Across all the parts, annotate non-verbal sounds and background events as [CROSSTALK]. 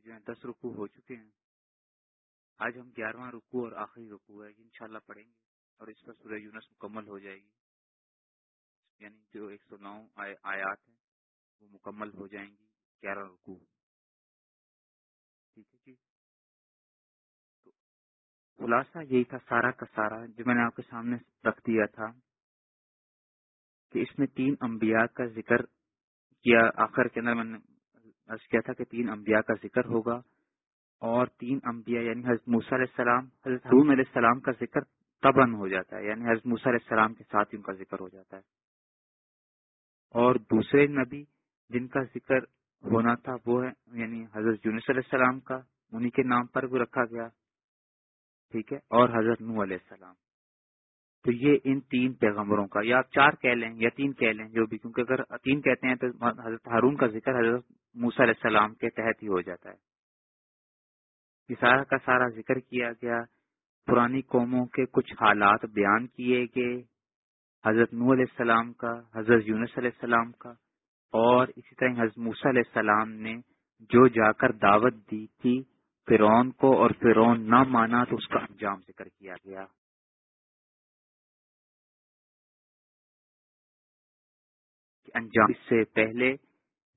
کہ جو ہے دس رکو ہو چکے ہیں۔ آج ہم گیارہواں رکو اور آخری رکو ہے، انشاءاللہ پڑھیں گے اور اس پر سورہ یونس مکمل ہو جائے گی۔ یعنی جو ایک سو نو آیات ہیں، وہ مکمل ہو جائیں گی، گیارہ رکو۔ ٹھیک ہے جی؟ تو خلاصہ یہی تھا سارا کا سارا، جو میں نے آپ کے سامنے رکھ دیا تھا کہ اس میں تین انبیاء کا ذکر کیا، آخر کے اندر میں نے کیا تھا کہ تین انبیاء کا ذکر ہوگا اور تین انبیاء یعنی حضرت موسیٰ علیہ السلام، حضرت حروم علیہ السلام کا ذکر تبن ہو جاتا ہے یعنی حضرت موسیٰ علیہ السلام کے ساتھ ان کا ذکر ہو جاتا ہے۔ اور دوسرے نبی جن کا ذکر ہونا تھا وہ ہے یعنی حضرت یونس علیہ السلام کا، انہی کے نام پر بھی رکھا گیا، ٹھیک ہے، اور حضرت نو علیہ السلام۔ تو یہ ان تین پیغمبروں کا، یا آپ چار کہہ لیں یا تین کہہ لیں، جو بھی، کیونکہ اگر تین کہتے ہیں تو حضرت ہارون کا ذکر، حضرت موسیٰ علیہ السلام کے تحت ہی ہو جاتا ہے۔ سارا کا سارا ذکر کیا گیا۔ پرانی قوموں کے کچھ حالات بیان کیے گئے۔ حضرت نو علیہ السلام کا، حضرت یونس علیہ السلام کا۔ اور اسی طرح حضرت موسیٰ علیہ السلام نے جو جا کر دعوت دی تھی فرون کو اور فرون نہ مانا تو اس کا انجام ذکر کیا گیا۔ انجام اس سے پہلے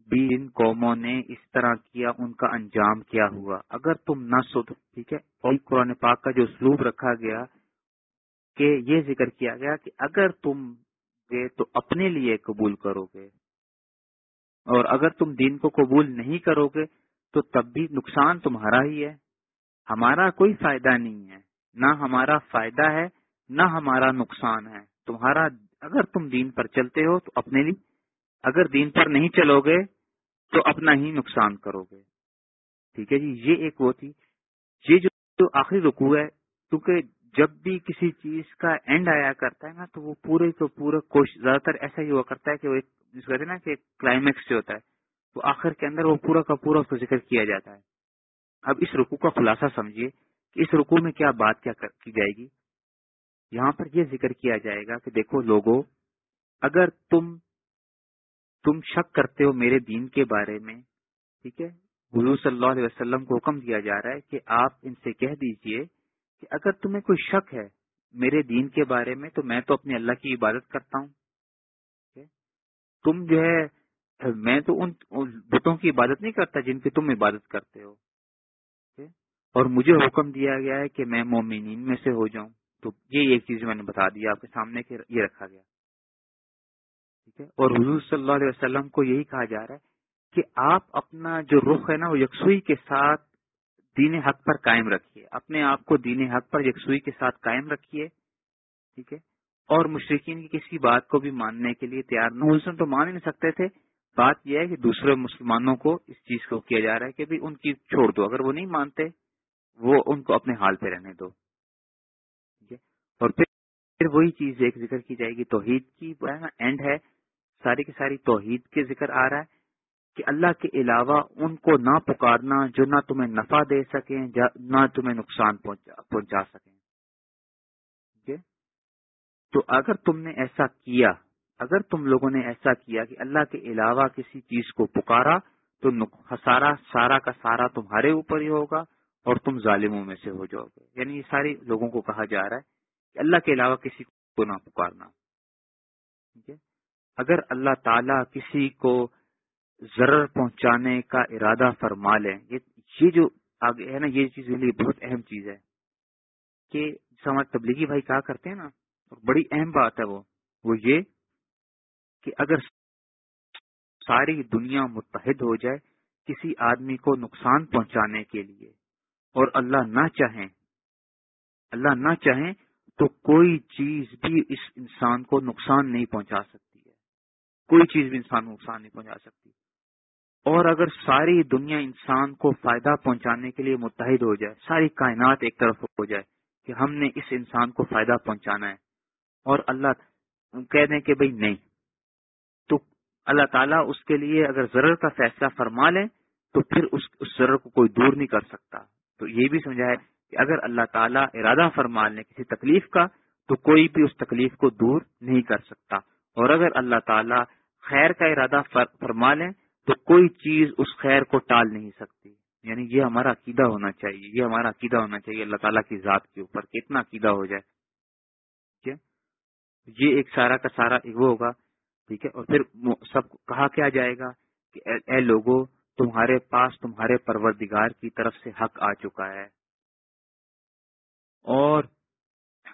بھی جن قوموں نے اس طرح کیا، ان کا انجام کیا ہوا؟ اگر تم نہ سو ٹھیک ہے؟ اور قرآن پاک کا جو سلوب رکھا گیا کہ یہ ذکر کیا گیا کہ اگر تم گے تو اپنے لیے قبول کرو گے اور اگر تم دین کو قبول نہیں کرو گے تو تب بھی نقصان تمہارا ہی ہے۔ ہمارا کوئی فائدہ نہیں ہے، نہ ہمارا فائدہ ہے، نہ ہمارا نقصان ہے۔ تمہارا، اگر تم دین پر چلتے ہو تو اپنے لیے اگر دین پر نہیں چلو گے تو اپنا ہی نقصان کرو گے۔ ٹھیک ہے جی؟ یہ ایک وہ تھی۔ یہ جو آخری رکو ہے، کیونکہ جب بھی کسی چیز کا اینڈ آیا کرتا ہے نا، تو وہ پورے تو پورا کوشش، زیادہ تر ایسا ہی ہوا کرتا ہے کہ وہ جس کہتے ہیں نا کہ کلائمیکس جو ہوتا ہے، تو آخر کے اندر وہ پورا کا پورا اس کو ذکر کیا جاتا ہے۔ اب اس رکو کا خلاصہ سمجھیے کہ اس رکو میں کیا بات کیا کی جائے گی۔ یہاں پر یہ ذکر کیا جائے گا کہ دیکھو لوگوں، اگر تم تم شک کرتے ہو میرے دین کے بارے میں؟ ٹھیک ہے؟ حضور صلی اللہ علیہ وسلم کو حکم دیا جا رہا ہے کہ آپ ان سے کہہ دیجیے کہ اگر تمہیں کوئی شک ہے میرے دین کے بارے میں تو میں تو اپنے اللہ کی عبادت کرتا ہوں۔ تم جو ہے، میں تو ان بتوں کی عبادت نہیں کرتا جن کی تم عبادت کرتے ہو۔ اور مجھے حکم دیا گیا ہے کہ میں مومنین میں سے ہو جاؤں۔ تو یہ ایک چیز میں نے بتا دیا آپ کے سامنے کہ یہ رکھا گیا۔ ٹھیک ہے؟ اور حضور صلی اللہ علیہ وسلم کو یہی کہا جا رہا ہے کہ آپ اپنا جو رخ ہے نا وہ یکسوئی کے ساتھ دین حق پر قائم رکھیے۔ اپنے آپ کو دین حق پر یکسوئی کے ساتھ قائم رکھیے، ٹھیک ہے؟ اور مشرقین کی کسی بات کو بھی ماننے کے لیے تیار نہ حسن تو مان ہی نہیں سکتے تھے۔ بات یہ ہے کہ دوسرے مسلمانوں کو اس چیز کو کیا جا رہا ہے کہ بھی ان کی چھوڑ دو۔ اگر وہ نہیں مانتے، وہ ان کو اپنے حال پہ رہنے دو۔ ٹھیک ہے؟ اور پھر وہی چیز ایک ذکر کی جائے گی، توحید کی اینڈ ہے۔ ساری کی ساری توحید کے ذکر آ رہا ہے کہ اللہ کے علاوہ ان کو نہ پکارنا جو نہ تمہیں نفع دے سکیں نہ تمہیں نقصان پہنچا سکیں۔ تو اگر تم نے ایسا کیا، اگر تم لوگوں نے ایسا کیا کہ اللہ کے علاوہ کسی چیز کو پکارا، تو سارا سارا کا سارا تمہارے اوپر ہی ہوگا اور تم ظالموں میں سے ہو جاؤ گے۔ یعنی یہ سارے لوگوں کو کہا جا رہا ہے کہ اللہ کے علاوہ کسی کو نہ پکارنا۔ ٹھیک ہے؟ اگر اللہ تعالی کسی کو ضرر پہنچانے کا ارادہ فرما لیں یہ جو آگے ہے نا، یہ چیز لیے بہت اہم چیز ہے کہ سماج تبلیغی بھائی کہا کرتے ہیں نا بڑی اہم بات ہے وہ وہ یہ کہ اگر ساری دنیا متحد ہو جائے کسی آدمی کو نقصان پہنچانے کے لیے، اور اللہ نہ چاہیں، اللہ نہ چاہیں تو کوئی چیز بھی اس انسان کو نقصان نہیں پہنچا سکتی۔ کوئی چیز بھی انسان کو نقصان نہیں پہنچا سکتی۔ اور اگر ساری دنیا انسان کو فائدہ پہنچانے کے لیے متحد ہو جائے، ساری کائنات ایک طرف ہو جائے کہ ہم نے اس انسان کو فائدہ پہنچانا ہے اور اللہ کہہ دیں کہ بھائی نہیں۔ تو اللہ تعالیٰ اس کے لیے اگر ضرر کا فیصلہ فرما لیں تو پھر اس اس ضرر کو کوئی دور نہیں کر سکتا۔ تو یہ بھی سمجھا ہے کہ اگر اللہ تعالیٰ ارادہ فرما لیں کسی تکلیف کا تو کوئی بھی اس تکلیف کو دور نہیں کر سکتا۔ اور اگر اللہ تعالیٰ خیر کا ارادہ فرما لیں تو کوئی چیز اس خیر کو ٹال نہیں سکتی۔ یعنی یہ ہمارا عقیدہ ہونا چاہیے، یہ ہمارا عقیدہ ہونا چاہیے اللہ تعالیٰ کی ذات کے اوپر کتنا عقیدہ ہو جائے۔ ٹھیک ہے؟ یہ ایک سارا کا سارا وہ ہوگا، ٹھیک ہے؟ اور پھر سب کہا کیا جائے گا کہ اے اے لوگوں تمہارے پاس تمہارے پروردگار کی طرف سے حق آ چکا ہے۔ اور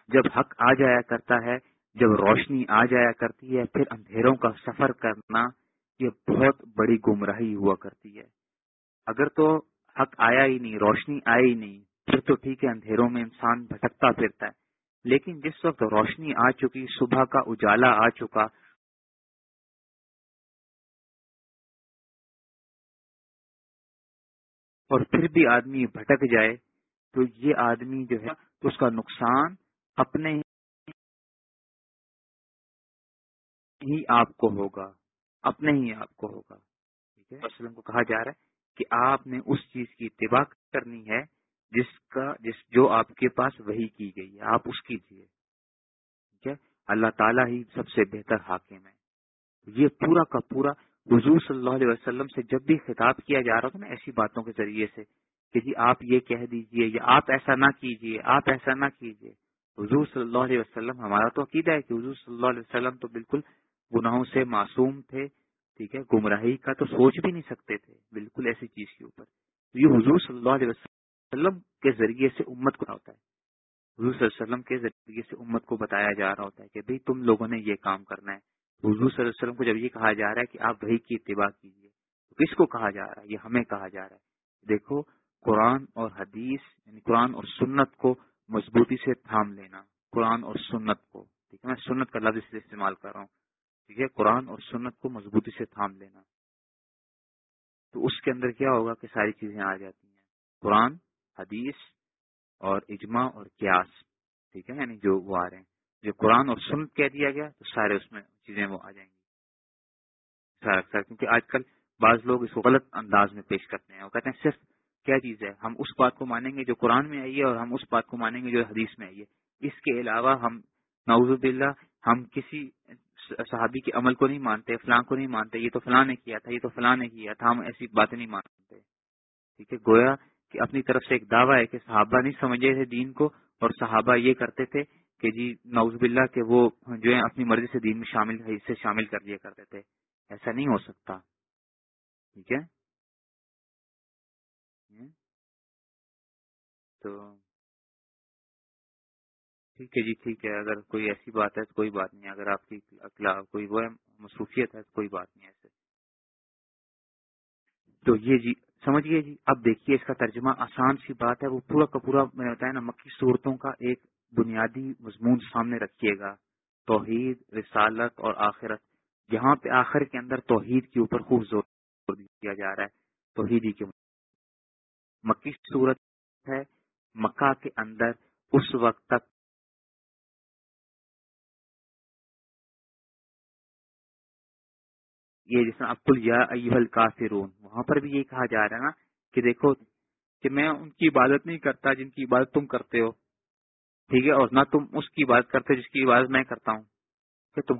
جب حق آ جایا کرتا ہے جب روشنی آ جایا کرتی ہے، پھر اندھیروں کا سفر کرنا یہ بہت بڑی گمراہی ہوا کرتی ہے۔ اگر تو حق آیا ہی نہیں، روشنی آئی ہی نہیں، پھر تو ٹھیک ہے، اندھیروں میں انسان بھٹکتا پھرتا ہے۔ لیکن جس وقت روشنی آ چکی، صبح کا اجالا آ چکا۔ اور پھر بھی آدمی بھٹک جائے، تو یہ آدمی جو ہے، اس کا نقصان اپنے ہی آپ کو ہوگا، اپنے ہی آپ کو ہوگا۔ ٹھیک ہے؟ وسلم کو کہا جا رہا ہے کہ آپ نے اس چیز کی اتباع کرنی ہے جس کا، جس جو آپ کے پاس وہی کی گئی ہے، آپ اس کیجیے ٹھیک ہے؟ اللہ تعالیٰ ہی سب سے بہتر حاکم ہے۔ یہ پورا کا پورا حضور صلی اللہ علیہ وسلم سے جب بھی خطاب کیا جا رہا تھا نا ایسی باتوں کے ذریعے سے کہ جی آپ یہ کہہ دیجیے یا آپ ایسا نہ کیجیے، آپ ایسا نہ کیجیے۔ حضور صلی اللہ علیہ وسلم، ہمارا تو عقیدہ ہے کہ حضور صلی اللہ علیہ وسلم تو بالکل گناہوں سے معصوم تھے، ٹھیک ہے، گمراہی کا تو سوچ بھی نہیں سکتے تھے، بالکل ایسی چیز کے اوپر۔ یہ حضور صلی اللہ علیہ وسلم کے ذریعے سے امت کو ہوتا ہے۔ حضور صلی اللہ علیہ وسلم کے ذریعے سے امت کو بتایا جا رہا ہوتا ہے کہ بھئی تم لوگوں نے یہ کام کرنا ہے۔ حضور صلی اللہ علیہ وسلم کو جب یہ کہا جا رہا ہے کہ آپ وہی کی اتباع کیجیے تو کس کو کہا جا رہا ہے؟ یہ ہمیں کہا جا رہا ہے۔ دیکھو، قرآن اور حدیث یعنی قرآن اور سنت کو مضبوطی سے تھام لینا، قرآن اور سنت کو، ٹھیک ہے، میں سنت کا لفظ استعمال کر رہا ہوں۔ ٹھیک ہے، قرآن اور سنت کو مضبوطی سے تھام لینا۔ تو اس کے اندر کیا ہوگا کہ ساری چیزیں آ جاتی ہیں۔ قرآن، حدیث اور اجماع اور قیاس، ٹھیک ہے یعنی جو وہ آ رہے ہیں۔ جو قرآن اور سنت کہہ دیا گیا، تو سارے اس میں چیزیں وہ آ جائیں گی۔ سارا کیونکہ آج کل بعض لوگ اس کو غلط انداز میں پیش کرتے ہیں۔ وہ کہتے ہیں، صرف کیا چیز ہے؟ ہم اس بات کو مانیں گے جو قرآن میں آئیے اور ہم اس بات کو مانیں گے جو حدیث میں آئیے اس کے علاوہ ہم نوز باللہ، ہم کسی صحابی کے عمل کو نہیں مانتے، فلاں کو نہیں مانتے، یہ تو فلاں نے کیا تھا، یہ تو فلاں نے کیا تھا، ہم ایسی باتیں نہیں مانتے۔ ٹھیک ہے، گویا کہ اپنی طرف سے ایک دعویٰ ہے کہ صحابہ نہیں سمجھے تھے دین کو اور صحابہ یہ کرتے تھے کہ جی نوز باللہ کہ وہ جو ہے اپنی مرضی سے دین میں شامل اسے شامل کر دیا کرتے تھے۔ ایسا نہیں ہو سکتا۔ ٹھیک ہے؟ تو ٹھیک ہے جی ٹھیک ہے، اگر کوئی ایسی بات ہے تو کوئی بات نہیں، اگر آپ کی کوئی وہ مصروفیت ہے تو کوئی بات نہیں ایسے۔ تو یہ جی سمجھیے جی اب دیکھیے اس کا ترجمہ آسان سی بات ہے، وہ پورا کا پورا میں نے بتایا نا، مکی صورتوں کا ایک بنیادی مضمون سامنے رکھیے گا، توحید، رسالت اور آخرت۔ یہاں پہ آخر کے اندر توحید کے اوپر خوب زور دیا جا رہا ہے توحیدی کے۔ مکی صورت ہے، مکہ کے اندر اس وقت تک یہ جس میں کافرون وہاں پر بھی یہ کہا جا رہا ہے نا کہ دیکھو کہ میں ان کی عبادت نہیں کرتا جن کی عبادت تم کرتے ہو، ٹھیک ہے، اور نہ تم اس کی عبادت کرتے جس کی عبادت میں کرتا ہوں۔ کہ تم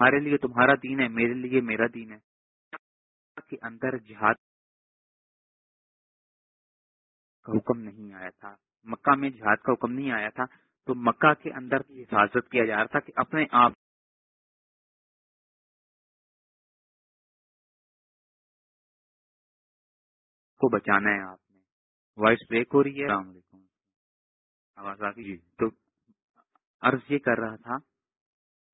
ہمارے لیے تمہارا دین ہے، میرے لیے میرا دین ہے۔ کے اندر جہاد کا حکم نہیں آیا تھا، مکہ میں جہاد کا حکم نہیں آیا تھا، تو مکہ کے اندر حفاظت کیا جا رہا تھا کہ اپنے آپ کو بچانا ہے آپ نے۔ وائس بریک ہو رہی ہے۔ السلام علیکم۔ آواز آ گئی؟ تو عرض یہ کر رہا تھا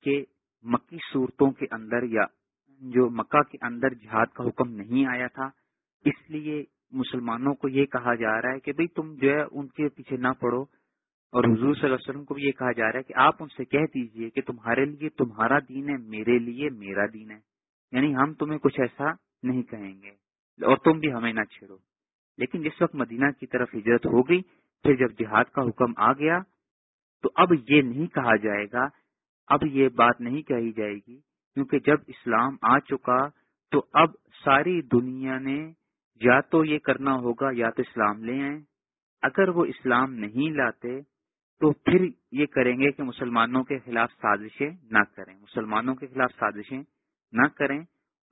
کہ مکی صورتوں کے اندر یا جو مکہ کے اندر جہاد کا حکم نہیں آیا تھا، اس لیے مسلمانوں کو یہ کہا جا رہا ہے کہ بھئی تم جو ہے ان کے پیچھے نہ پڑو۔ اور حضور صلی اللہ علیہ وسلم کو بھی یہ کہا جا رہا ہے کہ آپ ان سے کہہ دیجیے کہ تمہارے لیے تمہارا دین ہے، میرے لیے میرا دین ہے۔ یعنی ہم تمہیں کچھ ایسا نہیں کہیں گے۔ اور تم بھی ہمیں نہ چھیڑو۔ لیکن جس وقت مدینہ کی طرف ہجرت ہو گئی، پھر جب جہاد کا حکم آ گیا، تو اب یہ نہیں کہا جائے گا، اب یہ بات نہیں کہی جائے گی، کیونکہ جب اسلام آ چکا، تو اب ساری دنیا نے یا تو یہ کرنا ہوگا، یا تو اسلام لے آئیں۔ اگر وہ اسلام نہیں لاتے، تو پھر یہ کریں گے کہ مسلمانوں کے خلاف سازشیں نہ کریں۔ مسلمانوں کے خلاف سازشیں نہ کریں۔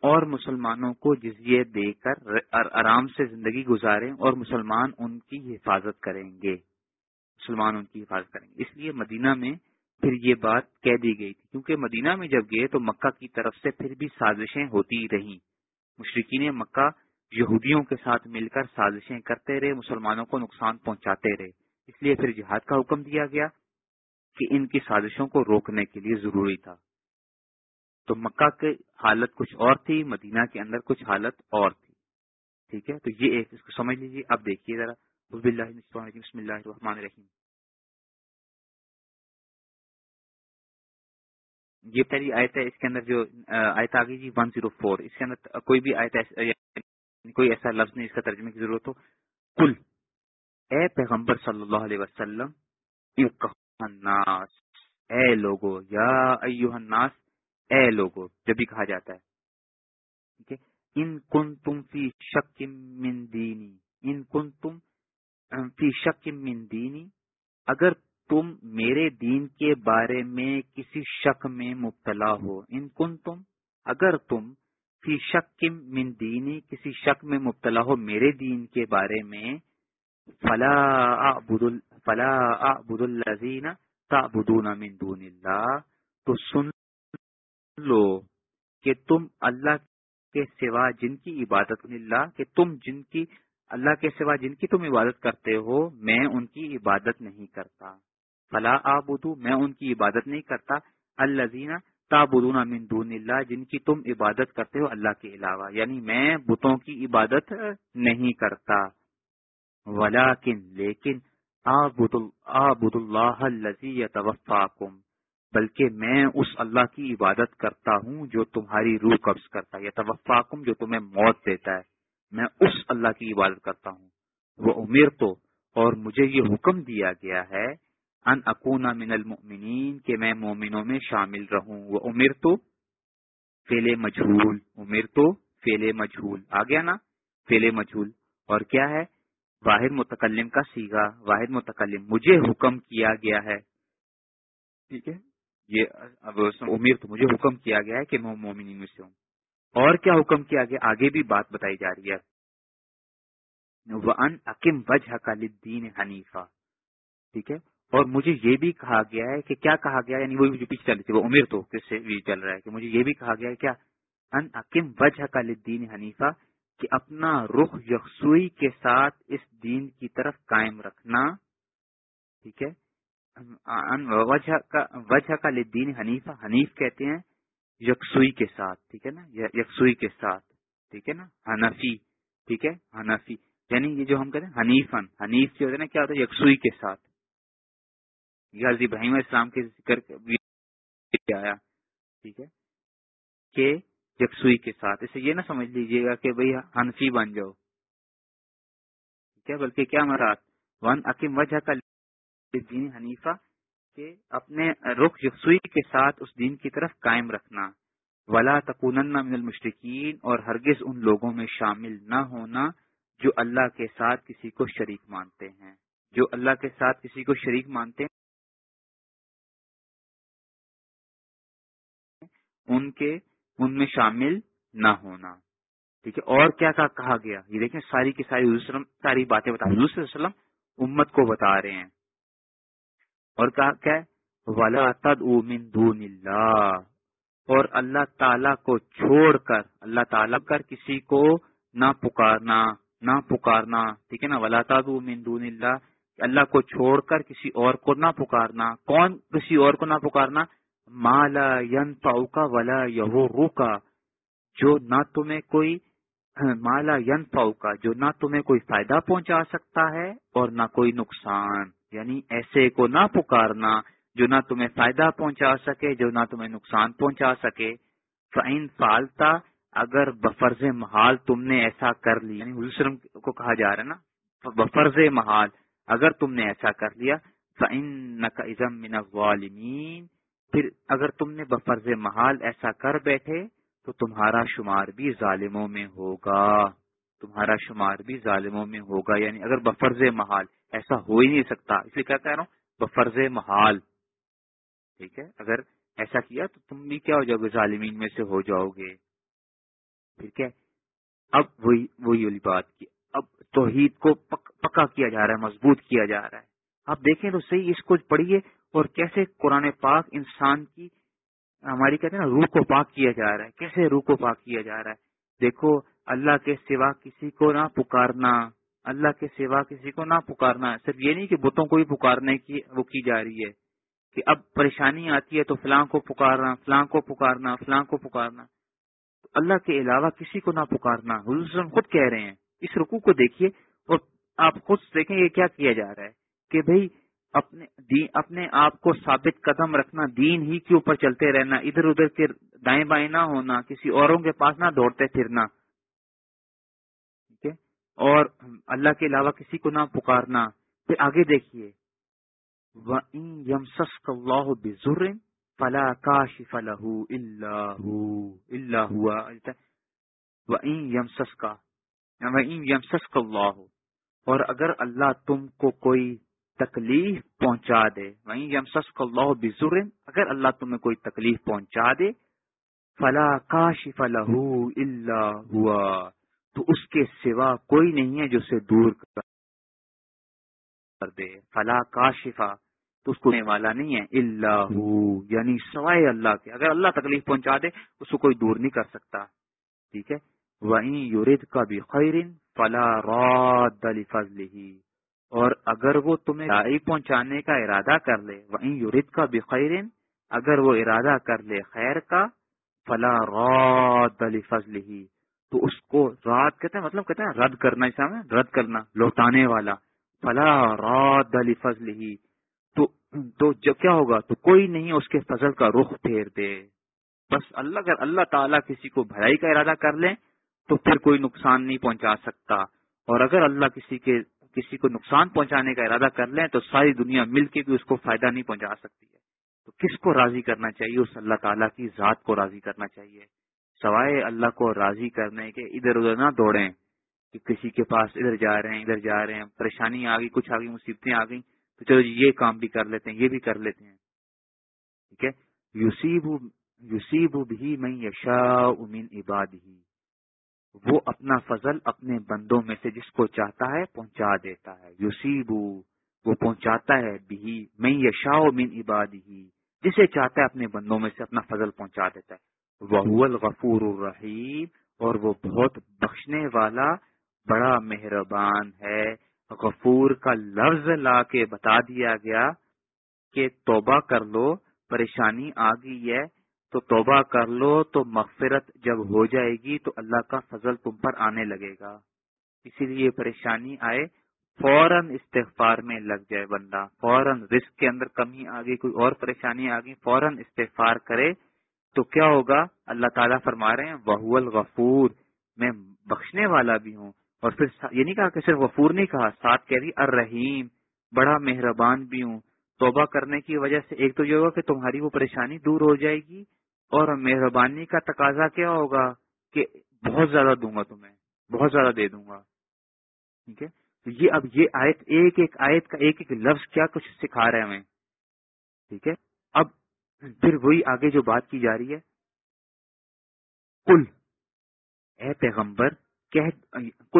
اور مسلمانوں کو جزیے دے کر آرام سے زندگی گزاریں اور مسلمان ان کی حفاظت کریں گے۔ مسلمان ان کی حفاظت کریں گے۔ اس لیے مدینہ میں پھر یہ بات کہہ دی گئی تھی۔ کیونکہ مدینہ میں جب گئے تو مکہ کی طرف سے پھر بھی سازشیں ہوتی رہیں۔ مشرقین مکہ یہودیوں کے ساتھ مل کر سازشیں کرتے رہے، مسلمانوں کو نقصان پہنچاتے رہے۔ اس لیے پھر جہاد کا حکم دیا گیا کہ ان کی سازشوں کو روکنے کے لیے ضروری تھا۔ تو مکہ کی حالت کچھ اور تھی، مدینہ کے اندر کچھ حالت اور تھی۔ ٹھیک ہے؟ تو یہ ایک اس کو سمجھ لیجیے اب دیکھیے ذرا۔ بسم اللہ الرحمن الرحیم۔ یہ پہلی آیت ہے۔ اس کے اندر جو آیت آ گئی جی ون زیرو فور اس کے اندر کوئی بھی آیت یعنی کوئی ایسا لفظ نہیں، اس کا ترجمے کی ضرورت ہو۔ کل اے پیغمبر صلی اللہ علیہ وسلم الناس، اے لوگو، یا ایوہ الناس اے لوگو، جب بھی کہا جاتا ہے۔ ٹھیک ہے؟ ان کن تم فی شک من دینی، ان کن تم فی شک من دینی، اگر تم میرے دین کے بارے میں کسی شک میں مبتلا ہو، ان کن تم اگر تم فی شک من دینی کسی شک میں مبتلا ہو میرے دین کے بارے میں، فلا فلا اعبد الذین تعبدون من دون اللہ، تو سن لو کہ تم اللہ کے سوا جن کی عبادت، اللہ کہ تم جن کی، اللہ کے سوا جن کی تم عبادت کرتے ہو، میں ان کی عبادت نہیں کرتا۔ فلا آبدو میں ان کی عبادت نہیں کرتا۔ الزینہ تابدون من دون اللہ، جن کی تم عبادت کرتے ہو اللہ کے علاوہ۔ یعنی میں بتوں کی عبادت نہیں کرتا۔ ولیکن، لیکن آبد اللہ الذی یتوفاکم۔ بلکہ میں اس اللہ کی عبادت کرتا ہوں جو تمہاری روح قبض کرتا ہے، یتوفاکم، جو تمہیں موت دیتا ہے۔ میں اس اللہ کی عبادت کرتا ہوں۔ وہ امیر تو، اور مجھے یہ حکم دیا گیا ہے، ان اکونا من المؤمنین، کہ میں مومنوں میں شامل رہوں۔ وہ امیر تو فیل مجھول امیر تو فیل مجھول آ گیا نا؟ فیل مجھول اور کیا ہے؟ واحد متکلم کا سیگا۔ واحد متکلم۔ مجھے حکم کیا گیا ہے۔ ٹھیک ہے؟ یہ اب امیر تو مجھے حکم کیا گیا ہے کہ میں مومنین میں سے ہوں۔ اور کیا حکم کیا گیا؟ آگے بھی بات بتائی جا رہی ہے۔ ان اکم وجہ کا لدین حنیفہ ٹھیک ہے؟ اور مجھے یہ بھی کہا گیا ہے کہ کیا کہا گیا یعنی وہ جو پیچھے چل رہی تھی وہ عمر تو کس سے بھی چل رہا ہے کہ مجھے یہ بھی کہا گیا ہے کیا؟ ان اکم وجہ کا لدین حنیفہ کہ اپنا رخ یکسوئی کے ساتھ اس دین کی طرف قائم رکھنا۔ ٹھیک ہے؟ وجہ کا وجہ کا لدین حنیفہ۔ حنیف کہتے ہیں یکسوئی کے ساتھ، ٹھیک ہے نا؟ یکسوئی کے ساتھ، ٹھیک ہے نا؟ حنفی، ٹھیک ہے؟ حنفی۔ یعنی یہ جو ہم کہتے ہیں حنیفن حنیف جو ہوتا ہے نا، کیا ہوتا ہے؟ یکسوئی کے ساتھ۔ غازی بھائی اسلام کے ذکر آیا، ٹھیک ہے؟ کہ یکسوئی کے ساتھ۔ اسے یہ نہ سمجھ لیجیے گا کہ بھئی حنفی بن جاؤ۔ ٹھیک ہے؟ بلکہ کیا مراد؟ ون عکیم وجہ کا دین حنیفہ کہ اپنے رخ یکسوئی کے ساتھ اس دین کی طرف قائم رکھنا۔ ولا تکون من المشرقین اور ہرگز ان لوگوں میں شامل نہ ہونا جو اللہ کے ساتھ کسی کو شریک مانتے ہیں۔ جو اللہ کے ساتھ کسی کو شریک مانتے ہیں، ان کے، ان میں شامل نہ ہونا۔ ٹھیک ہے، اور کیا کہا گیا؟ یہ دیکھیں، ساری کی ساری ساری باتیں بتا حضور وسلم امت کو بتا رہے ہیں۔ اور کہا کیا ولا تد من دون اللہ اور اللہ تعالی کو چھوڑ کر، اللہ تعالی کر کسی کو نہ پکارنا نہ پکارنا، ٹھیک ہے نا؟ ولا تد من دون اللہ اللہ کو چھوڑ کر کسی اور کو نہ پکارنا۔ کون کسی اور کو نہ پکارنا؟ مالا ین کا ولا یہو کا جو نہ تمہیں کوئی مالا ین کا جو نہ تمہیں کوئی فائدہ پہنچا سکتا ہے اور نہ کوئی نقصان۔ یعنی ایسے کو نہ پکارنا جو نہ تمہیں فائدہ پہنچا سکے، جو نہ تمہیں نقصان پہنچا سکے۔ فعین فالتا اگر بفرز محال تم نے ایسا کر لیا یعنی حسرم کو کہا جا رہا ہے نا بفرز محال، اگر تم نے ایسا کر لیا فعین نقم من غالمین پھر اگر تم نے بفرز محال ایسا کر بیٹھے، تو تمہارا شمار بھی ظالموں میں ہوگا۔ تمہارا شمار بھی ظالموں میں ہوگا۔ یعنی اگر بفرز محال ایسا ہو ہی نہیں سکتا۔ اس لیے کیا کہہ رہا ہوں؟ بفرز محال۔ ٹھیک ہے؟ اگر ایسا کیا تو تم بھی کیا ہو جاؤ گے؟ ظالمین میں سے ہو جاؤ گے۔ پھر کیا اب وہی وہی والی بات کی۔ اب توحید کو پکا کیا جا رہا ہے، مضبوط کیا جا رہا ہے۔ آپ دیکھیں تو صحیح اس کو پڑھیے اور کیسے قرآن پاک انسان کی، ہماری کہتے ہیں نا، روح کو پاک کیا جا رہا ہے۔ کیسے روح کو پاک کیا جا رہا ہے؟ دیکھو، اللہ کے سوا کسی کو نہ پکارنا۔ اللہ کے سوا کسی کو نہ پکارنا صرف یہ نہیں کہ بتوں کو بھی پکارنے کی وہ کی جا رہی ہے کہ اب پریشانی آتی ہے تو فلاں کو پکارنا، فلاں کو پکارنا، فلاں کو پکارنا۔ اللہ کے علاوہ کسی کو نہ پکارنا۔ حضور خود کہہ رہے ہیں۔ اس رکو کو دیکھیے اور آپ خود دیکھیں یہ کیا کیا جا رہا ہے کہ بھائی اپنے دین، اپنے آپ کو ثابت قدم رکھنا، دین ہی کے اوپر چلتے رہنا، ادھر ادھر کے دائیں بائیں نہ ہونا، کسی اوروں کے پاس نہ دوڑتے پھرنا۔ اور اللہ کے علاوہ کسی کو نہ پکارنا، پھر آگے دیکھیے۔ اللہ بزر فلا کاش فلاح اللہ اللہ ہوا یمسس کا یمسس کا اللہ اور اگر اللہ تم کو کوئی تکلیف پہنچا دے وہیں یمسس کو اللہ بزر، اگر اللہ تمہیں کوئی تکلیف پہنچا دے، فلا کاش فلاح اللہ ہوا تو اس کے سوا کوئی نہیں ہے جو اسے دور کر دے۔ فلا کاشفا، تو اس کو والا نہیں ہے۔ اللہ یعنی سوائے اللہ کے۔ اگر اللہ تکلیف پہنچا دے، اس کو کوئی دور نہیں کر سکتا۔ ٹھیک ہے؟ وہیں یورید کا بھی خیرن فلا راد فضل ہی اور اگر وہ تمہیں پہنچانے کا ارادہ کر لے وہیں یورید کا بھی خیرن اگر وہ ارادہ کر لے خیر کا، فلا راد فضل ہی تو اس کو رات کہتے ہیں مطلب کہتے ہیں رد کرنا میں رد کرنا، لوٹانے والا۔ فلا راد علی فضل ہی تو تو جب کیا ہوگا؟ تو کوئی نہیں اس کے فضل کا رخ پھیر دے۔ بس اللہ، اگر اللہ تعالیٰ کسی کو بھلائی کا ارادہ کر لیں تو پھر کوئی نقصان نہیں پہنچا سکتا۔ اور اگر اللہ کسی کے، کسی کو نقصان پہنچانے کا ارادہ کر لیں تو ساری دنیا مل کے بھی اس کو فائدہ نہیں پہنچا سکتی ہے۔ تو کس کو راضی کرنا چاہیے؟ اس اللہ تعالیٰ کی ذات کو راضی کرنا چاہیے۔ سوائے اللہ کو راضی کرنے کے ادھر ادھر نہ دوڑیں کہ کسی کے پاس ادھر جا رہے ہیں، ادھر جا رہے ہیں، پریشانی آ گئی، کچھ آ گئی، مصیبتیں آ گئی تو چلو جی یہ کام بھی کر لیتے ہیں، یہ بھی کر لیتے ہیں۔ ٹھیک ہے؟ یوسیب یوسیب بھی میں یشا امین عباد ہی وہ اپنا فضل اپنے بندوں میں سے جس کو چاہتا ہے پہنچا دیتا ہے۔ یوسیب، وہ پہنچاتا ہے بھی میں یشا امین عباد ہی جسے چاہتا ہے اپنے بندوں میں سے اپنا فضل پہنچا دیتا ہے۔ وہ الغفور الرحیم اور وہ بہت بخشنے والا بڑا مہربان ہے۔ غفور کا لفظ لا کے بتا دیا گیا کہ توبہ کر لو، پریشانی آ گئی ہے۔ تو توبہ کر لو، تو مغفرت جب ہو جائے گی تو اللہ کا فضل تم پر آنے لگے گا۔ اسی لیے پریشانی آئے، فوراً استغفار میں لگ جائے بندہ۔ فوراً رسک کے اندر کمی آ گئی کوئی اور پریشانی آ گئی فوراً استغفار کرے۔ تو کیا ہوگا؟ اللہ تعالیٰ فرما رہے ہیں وہ الغفور، میں بخشنے والا بھی ہوں۔ اور پھر یہ نہیں کہا کہ صرف غفور نہیں کہا، ساتھ کہہ رہی، الرحیم، بڑا مہربان بھی ہوں۔ توبہ کرنے کی وجہ سے ایک تو یہ ہوگا کہ تمہاری وہ پریشانی دور ہو جائے گی، اور مہربانی کا تقاضا کیا ہوگا کہ بہت زیادہ دوں گا تمہیں، بہت زیادہ دے دوں گا۔ ٹھیک ہے؟ تو یہ اب یہ آیت، ایک ایک آیت کا ایک ایک لفظ کیا کچھ سکھا رہے ہیں ہمیں؟ ٹھیک ہے؟ پھر وہی آگے جو بات کی جا رہی ہے۔ کل اے پیغمبر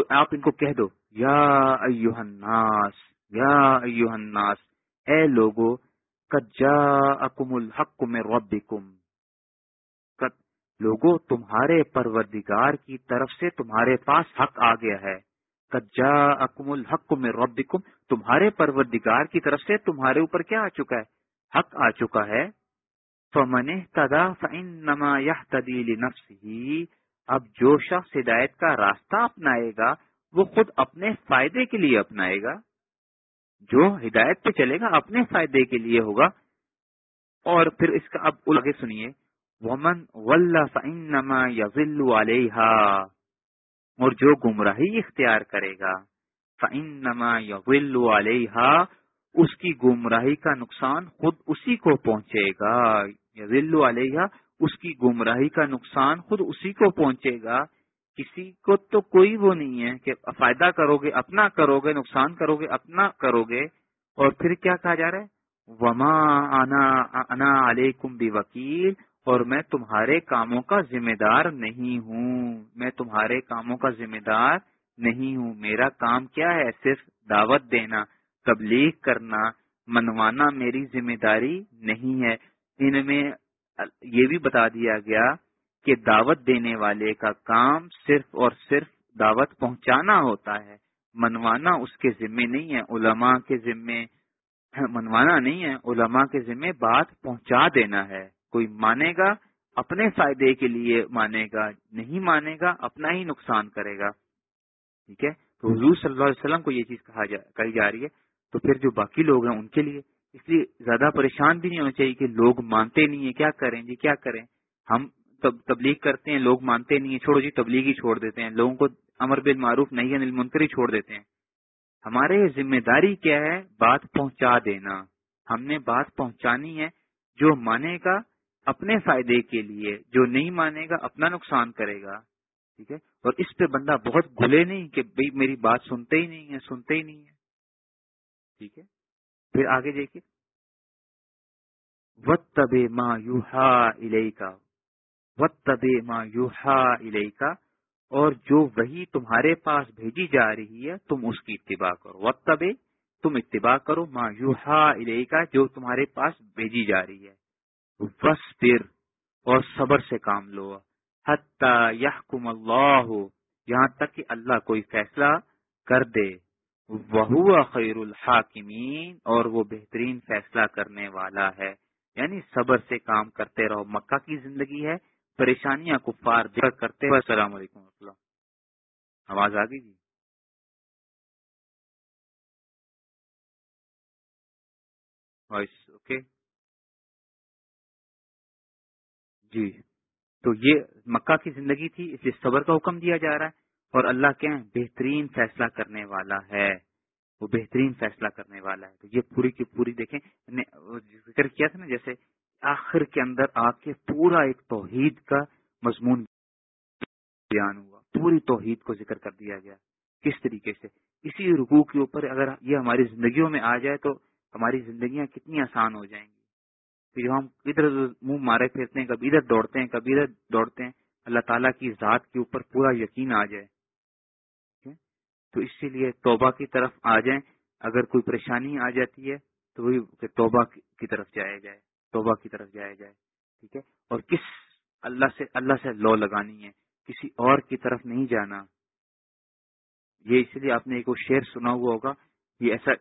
آپ ان کو کہہ دو، یا ایوہ الناس، یا ایوہ الناس، اے لوگو، قد جاءکم الحق من ربکم۔ قد، لوگو، تمہارے پروردگار کی طرف سے تمہارے پاس حق آ گیا ہے۔ قد جاءکم الحق من ربکم، تمہارے پروردگار کی طرف سے تمہارے اوپر کیا آ چکا ہے؟ حق آ چکا ہے۔ فمن اهتدى فانما يهتدي لنفسه۔ اب جو شخص ہدایت کا راستہ اپنائے گا، وہ خود اپنے فائدے کے لیے اپنائے گا۔ جو ہدایت پہ چلے گا، اپنے فائدے کے لیے ہوگا۔ اور پھر اس کا اب آگے سنیے۔ ومن فنما یزل علیہ اور جو گمراہی اختیار کرے گا فنما یزل علیہ اس کی گمراہی کا نقصان خود اسی کو پہنچے گا یزل علیہ اس کی گمراہی کا نقصان خود اسی کو پہنچے گا۔ کسی کو تو کوئی وہ نہیں ہے کہ فائدہ کرو گے اپنا کرو گے نقصان کرو گے اپنا کرو گے اور پھر کیا کہا جا رہا ہے؟ وما انا انا علیکم بھی وکیل اور میں تمہارے کاموں کا ذمہ دار نہیں ہوں۔ میں تمہارے کاموں کا ذمہ دار نہیں ہوں۔ میرا کام کیا ہے؟ صرف دعوت دینا۔ تبلیغ کرنا منوانا میری ذمہ داری نہیں ہے۔ ان میں یہ بھی بتا دیا گیا کہ دعوت دینے والے کا کام صرف اور صرف دعوت پہنچانا ہوتا ہے۔ منوانا اس کے ذمے نہیں ہے۔ علماء کے ذمے [CLEARS THROAT] منوانا نہیں ہے۔ علماء کے ذمے بات پہنچا دینا ہے۔ کوئی مانے گا، اپنے فائدے کے لیے مانے گا، نہیں مانے گا، اپنا ہی نقصان کرے گا۔ ٹھیک ہے؟ تو حضور صلی اللہ علیہ وسلم کو یہ چیز کہا جا کہی جا رہی ہے۔ تو پھر جو باقی لوگ ہیں ان کے لیے، اس لیے زیادہ پریشان بھی نہیں ہونا چاہیے کہ لوگ مانتے نہیں ہیں، کیا کریں جی کیا کریں؟ ہم تبلیغ کرتے ہیں، لوگ مانتے نہیں ہیں، چھوڑو جی تبلیغ ہی چھوڑ دیتے ہیں، لوگوں کو امر بن معروف نہیں انل منکری چھوڑ دیتے ہیں۔ ہمارے ذمہ داری کیا ہے؟ بات پہنچا دینا۔ ہم نے بات پہنچانی ہے جو مانے گا اپنے فائدے کے لیے، جو نہیں مانے گا اپنا نقصان کرے گا۔ ٹھیک ہے؟ اور اس پہ بندہ بہت بھولے نہیں کہ بھائی میری بات سنتے ہی نہیں ہے، سنتے ہی نہیں ہے۔ ٹھیک ہے۔ پھر آگے دیکھیے۔ وت تب ماں یو ہا کا وت تب ماں یو ہا کا اور جو وہی تمہارے پاس بھیجی جا رہی ہے، تم اس کی اتباع کرو۔ وت تب تم اتباع کرو۔ ماں یو ہا کا جو تمہارے پاس بھیجی جا رہی ہے۔ بس پھر اور صبر سے کام لو۔ یحکم اللہ یہاں تک کہ اللہ کوئی فیصلہ کر دے۔ وہ خیر الحاکمین اور وہ بہترین فیصلہ کرنے والا ہے۔ یعنی صبر سے کام کرتے رہو، مکہ کی زندگی ہے، پریشانیاں کفار دیر کرتے ہوئے السلام علیکم و آواز آ گئی جی؟ Voice okay. جی۔ تو یہ مکہ کی زندگی تھی، اس لیے صبر کا حکم دیا جا رہا ہے۔ اور اللہ کیا ہے ہاں بہترین فیصلہ کرنے والا ہے۔ وہ بہترین فیصلہ کرنے والا ہے۔ تو یہ پوری کی پوری دیکھیں ذکر کیا تھا نا، جیسے آخر کے اندر آ کے پورا ایک توحید کا مضمون بیان ہوا۔ پوری توحید کو ذکر کر دیا گیا۔ کس طریقے سے؟ اسی رکوع کے اوپر اگر یہ ہماری زندگیوں میں آ جائے تو ہماری زندگیاں کتنی آسان ہو جائیں گی۔ جو ہم ادھر منہ مارے پھرتے ہیں، کبھی ادھر دوڑتے ہیں، کبھی ادھر دوڑتے ہیں، اللہ تعالیٰ کی ذات کے اوپر پورا یقین آ جائے۔ تو اسی لیے توبہ کی طرف آ جائیں۔ اگر کوئی پریشانی آ جاتی ہے تو وہی توبہ کی طرف جایا جائے۔ توبہ کی طرف جایا جائے۔ ٹھیک ہے؟ اور کس اللہ سے اللہ سے لو لگانی ہے۔ کسی اور کی طرف نہیں جانا۔ یہ اس لیے آپ نے ایک وہ شعر سنا ہوا ہوگا۔ یہ ایسا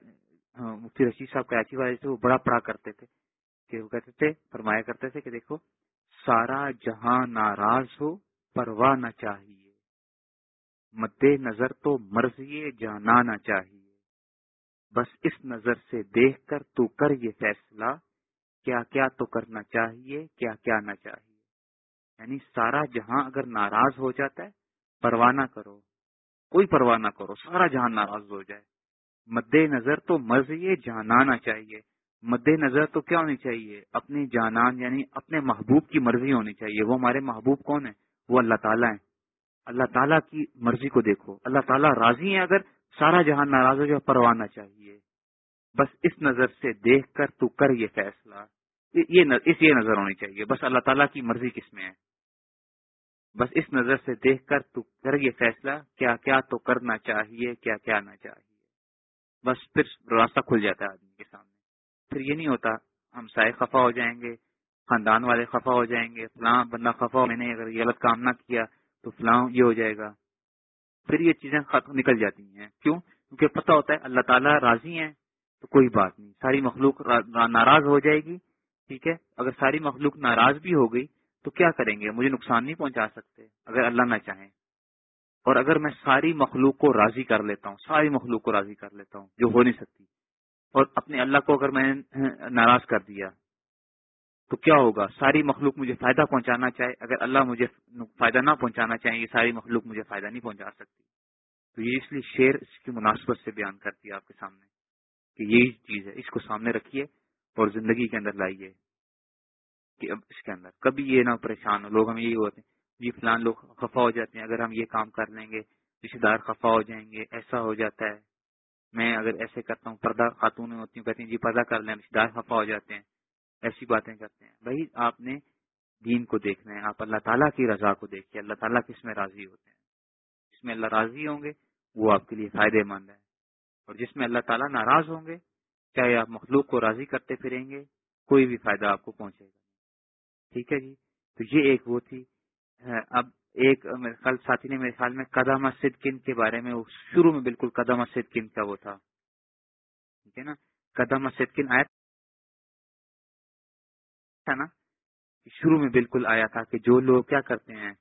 ہاں، مفتی رشید صاحب کراچی والے سے وہ بڑا پڑا کرتے تھے کہ وہ کہتے تھے، فرمایا کرتے تھے کہ دیکھو، سارا جہاں ناراض ہو، پرواہ نہ چاہیے۔ مد نظر تو مرضی جانانا چاہیے۔ بس اس نظر سے دیکھ کر تو کر یہ فیصلہ، کیا کیا تو کرنا چاہیے، کیا کیا نہ چاہیے۔ یعنی سارا جہاں اگر ناراض ہو جاتا ہے، پرواہ نہ کرو۔ کوئی پرواہ نہ کرو، سارا جہاں ناراض ہو جائے۔ مد نظر تو مرضی جانانا چاہیے۔ مد نظر تو کیا ہونی چاہیے؟ اپنی جانان یعنی اپنے محبوب کی مرضی ہونی چاہیے۔ وہ ہمارے محبوب کون ہے وہ اللہ تعالیٰ ہیں۔ اللہ تعالیٰ کی مرضی کو دیکھو۔ اللہ تعالیٰ راضی ہے اگر سارا جہاں ناراض ہو جو پروانا چاہیے۔ بس اس نظر سے دیکھ کر تو کر یہ فیصلہ۔ یہ اس یہ نظر ہونی چاہیے۔ بس اللہ تعالیٰ کی مرضی کس میں ہے؟ بس اس نظر سے دیکھ کر تو کر یہ فیصلہ۔ کیا کیا تو کرنا چاہیے؟ کیا کیا نہ چاہیے۔ بس پھر راستہ کھل جاتا ہے آدمی کے سامنے۔ پھر یہ نہیں ہوتا ہم سائے خفا ہو جائیں گے، خاندان والے خفا ہو جائیں گے، فلاں بندہ خفا ہو میں نے اگر یہ غلط کام نہ کیا۔ تو فلاں یہ ہو جائے گا۔ پھر یہ چیزیں ختم نکل جاتی ہیں۔ کیوں؟ کیونکہ پتہ ہوتا ہے اللہ تعالیٰ راضی ہیں تو کوئی بات نہیں۔ ساری مخلوق ناراض ہو جائے گی، ٹھیک ہے؟ اگر ساری مخلوق ناراض بھی ہو گئی تو کیا کریں گے؟ مجھے نقصان نہیں پہنچا سکتے اگر اللہ نہ چاہیں اور اگر میں ساری مخلوق کو راضی کر لیتا ہوں، ساری مخلوق کو راضی کر لیتا ہوں، جو ہو نہیں سکتی۔ اور اپنے اللہ کو اگر میں نے ناراض کر دیا تو کیا ہوگا؟ ساری مخلوق مجھے فائدہ پہنچانا چاہے، اگر اللہ مجھے فائدہ نہ پہنچانا چاہے، یہ ساری مخلوق مجھے فائدہ نہیں پہنچا سکتی۔ تو یہ اس لیے شعر اس کی مناسبت سے بیان کرتی ہے آپ کے سامنے کہ یہی چیز ہے، اس کو سامنے رکھیے اور زندگی کے اندر لائیے کہ اب اس کے اندر کبھی یہ نہ پریشان ہو۔ لوگ ہم یہی ہوتے ہیں جی فلان لوگ خفا ہو جاتے ہیں، اگر ہم یہ کام کر لیں گے رشتے دار خفا ہو جائیں گے، ایسا ہو جاتا ہے۔ میں اگر ایسے کرتا ہوں، پردہ خاتون ہوتی ہوں کہتی ہیں جی پردہ کر لیں رشتے دار خفا ہو جاتے ہیں۔ ایسی باتیں کرتے ہیں۔ بھائی، آپ نے دین کو دیکھنا ہے، آپ اللہ تعالیٰ کی رضا کو دیکھیے، اللہ تعالیٰ کس میں راضی ہوتے ہیں۔ جس میں اللہ راضی ہوں گے، وہ آپ کے لیے فائدے مند ہے اور جس میں اللہ تعالیٰ ناراض ہوں گے، چاہے آپ مخلوق کو راضی کرتے پھریں گے، کوئی بھی فائدہ آپ کو پہنچے گا۔ ٹھیک ہے جی؟ تو یہ ایک وہ تھی۔ اب ایک میرے خیال ساتھی نے میرے خیال میں قدم صدقن کے بارے میں شروع میں بالکل قدم صدقن کا وہ تھا۔ ٹھیک ہے نا؟ قدم صدقن آیا تھا نا؟ شروع میں بالکل آیا تھا کہ جو لوگ کیا کرتے ہیں؟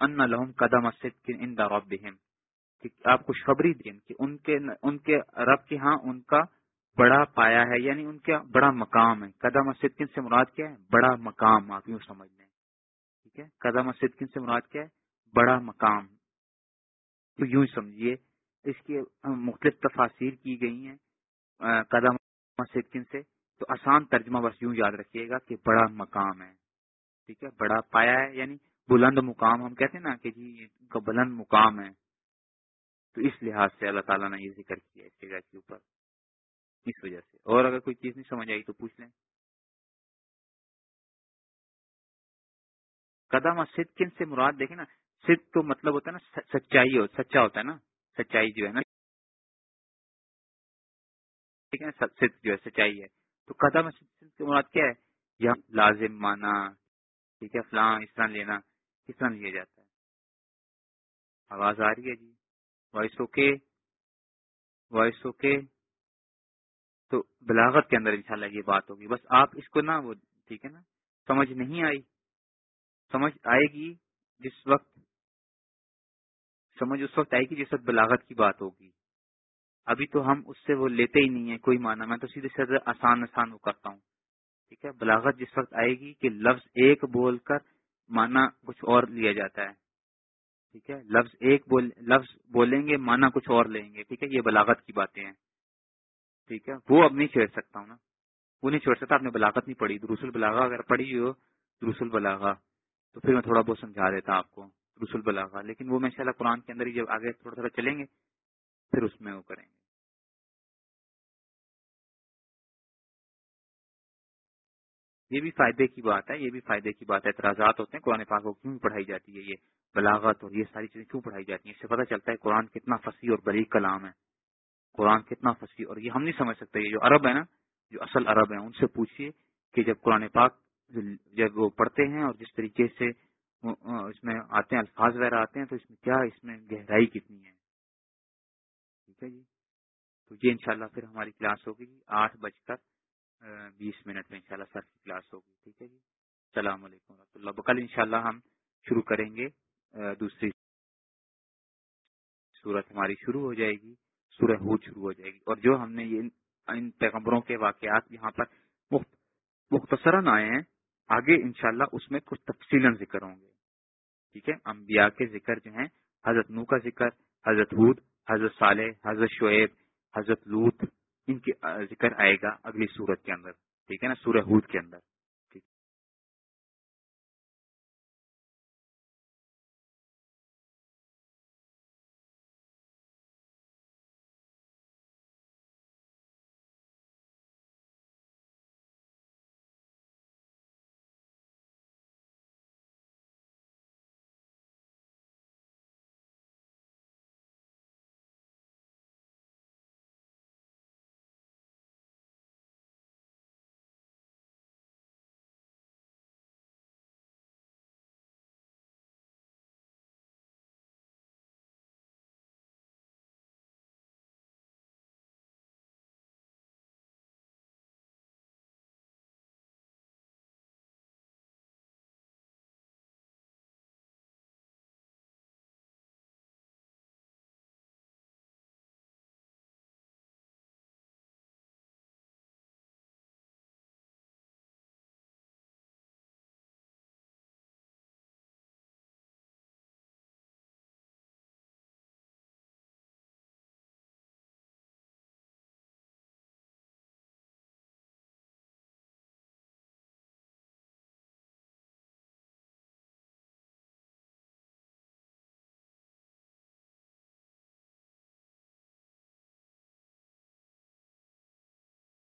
ان لہم قدم ان ربہم آپ کو خبری دیں کہ ان کے ان کے رب کے ہاں ان کا بڑا پایا ہے یعنی ان کا بڑا مقام ہے۔ قدم صدقن سے مراد کیا ہے؟ بڑا مقام، آپ یوں سمجھ لیں۔ ٹھیک ہے؟ قدم صدقن سے مراد کیا ہے؟ بڑا مقام۔ تو یوں سمجھیے۔ اس کی مختلف تفاصیر کی گئی ہیں قدم صدقن سے۔ تو آسان ترجمہ بس یوں یاد رکھیے گا کہ بڑا مقام ہے۔ ٹھیک ہے؟ بڑا پایا ہے یعنی بلند مقام، ہم کہتے ہیں نا کہ جی ان کا بلند مقام ہے۔ تو اس لحاظ سے اللہ تعالیٰ نے یہ ذکر کیا اس جگہ کے اوپر۔ اس وجہ سے۔ اور اگر کوئی چیز نہیں سمجھ آئی تو پوچھ لیں۔ قدم صدقن سے مراد دیکھیں نا صدق تو مطلب ہوتا ہے نا، سچائی ہو، سچا ہوتا ہے نا۔ سچائی جو ہے نا، ٹھیک ہے صدق جو ہے سچائی ہے۔ تو قدم سے مراد کیا ہے؟ یہ لازم مانا، ٹھیک ہے، فلاں اس طرح لینا کس طرح لیا جاتا ہے۔ آواز آ رہی ہے جی؟ Voice okay? Voice okay? تو بلاغت کے اندر انشاءاللہ یہ بات ہوگی۔ بس آپ اس کو نا وہ، ٹھیک ہے نا، سمجھ نہیں آئی۔ سمجھ آئے گی جس وقت سمجھ، اس وقت آئے گی جس وقت بلاغت کی بات ہوگی۔ ابھی تو ہم اس سے وہ لیتے ہی نہیں ہیں، کوئی مانا میں تو سیدھے سیدھے آسان آسان وہ کرتا ہوں۔ ٹھیک ہے؟ بلاغت جس وقت آئے گی کہ لفظ ایک بول کر مانا کچھ اور لیا جاتا ہے۔ ٹھیک ہے؟ لفظ ایک بول، لفظ بولیں گے مانا کچھ اور لیں گے۔ ٹھیک ہے؟ یہ بلاغت کی باتیں ہیں۔ ٹھیک ہے؟ وہ اب نہیں چھیڑ سکتا ہوں نا۔ وہ نہیں چھوڑ سکتا، آپ نے بلاغت نہیں پڑھی۔ دروس البلاغا اگر پڑھی ہو دروس البلاغا تو پھر میں تھوڑا بہت سمجھا دیتا آپ کو۔ دروس البلاغا لیکن وہ میں ان قرآن کے اندر ہی جب آگے تھوڑا تھوڑا چلیں گے، پھر اس میں وہ کریں گے۔ یہ بھی فائدے کی بات ہے، یہ بھی فائدے کی بات ہے، اعتراضات ہوتے ہیں، قرآن پاک کو کیوں پڑھائی جاتی ہے یہ بلاغت اور یہ ساری چیزیں کیوں پڑھائی جاتی ہیں؟ اس سے پتہ چلتا ہے قرآن کتنا فصیح اور بریک کلام ہے۔ قرآن کتنا فصیح، اور یہ ہم نہیں سمجھ سکتے، یہ جو عرب ہے نا، جو اصل عرب ہیں، ان سے پوچھیے کہ جب قرآن پاک جب وہ پڑھتے ہیں اور جس طریقے سے اس میں آتے ہیں، الفاظ وغیرہ آتے ہیں، تو اس میں کیا، اس میں گہرائی کتنی ہے؟ ٹھیک ہے جی؟ تو یہ انشاءاللہ پھر ہماری کلاس ہوگی آٹھ بج کر بیس منٹ میں انشاءاللہ سر کی کلاس ہوگی، ٹھیک ہے جی؟ السلام علیکم و رحمۃ اللہ۔ کل انشاءاللہ ہم شروع کریں گے دوسری صورت ہماری شروع ہو جائے گی، سورہ ہود شروع ہو جائے گی۔ اور جو ہم نے یہ ان پیغمبروں کے واقعات یہاں پر مختصراً آئے ہیں، آگے انشاءاللہ اس میں کچھ تفصیل ذکر ہوں گے۔ ٹھیک ہے؟ انبیاء کے ذکر جو ہیں، حضرت نو کا ذکر، حضرت ہود، حضرت صالح، حضرت شعیب، حضرت لوت ان کے ذکر آئے گا اگلی سورت کے اندر، ٹھیک ہے نا؟ سورہ ہود کے اندر۔